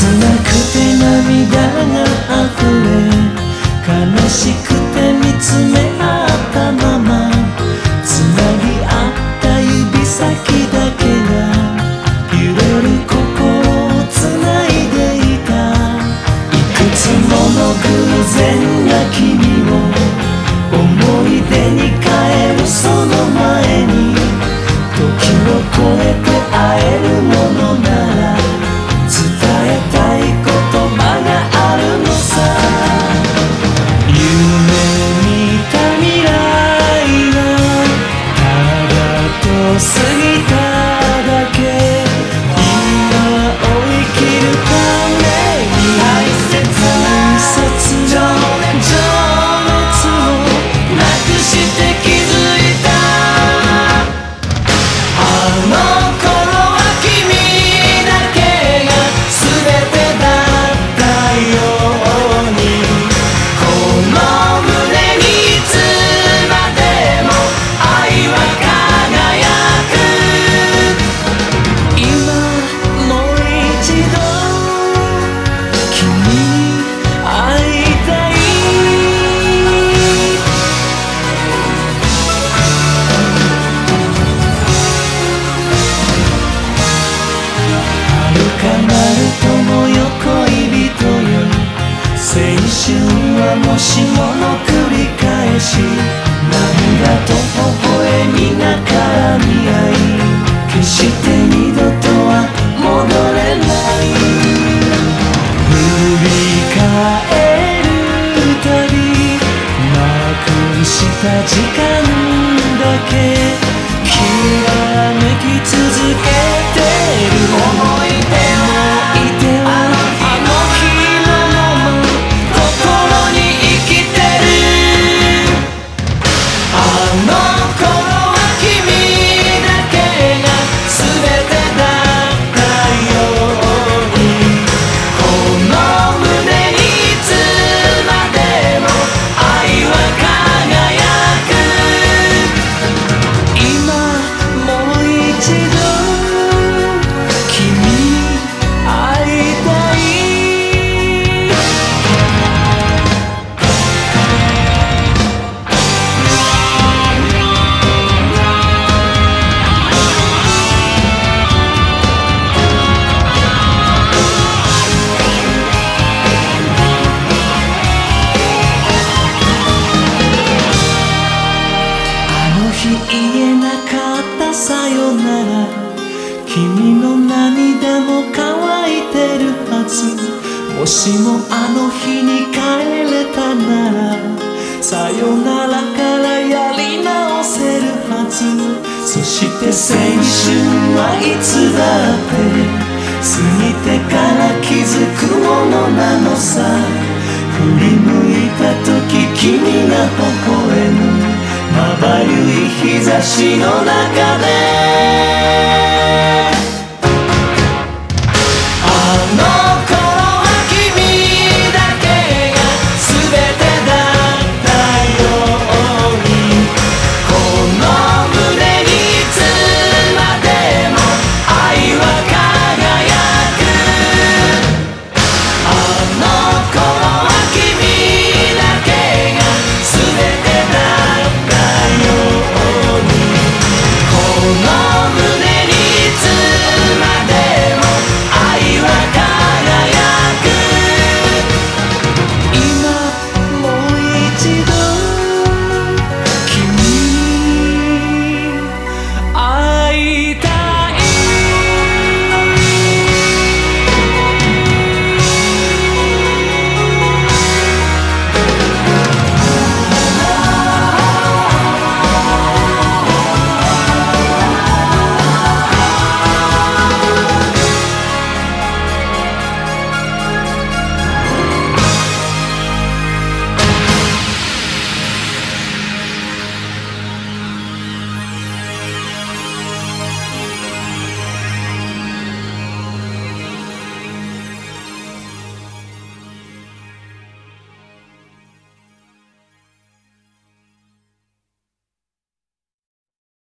くて涙が溢れ悲しくし涙と微笑みが絡み合い決して二度とは戻れない。振り返るたびなくした時間だけきらめき続けて君の涙も乾いてるはず。もしもあの日に帰れたならさよならからやり直せるはず。そして青春はいつだって過ぎてから気づくものなのさ。振り向いた時君が微笑む。まばゆい日差しの中で。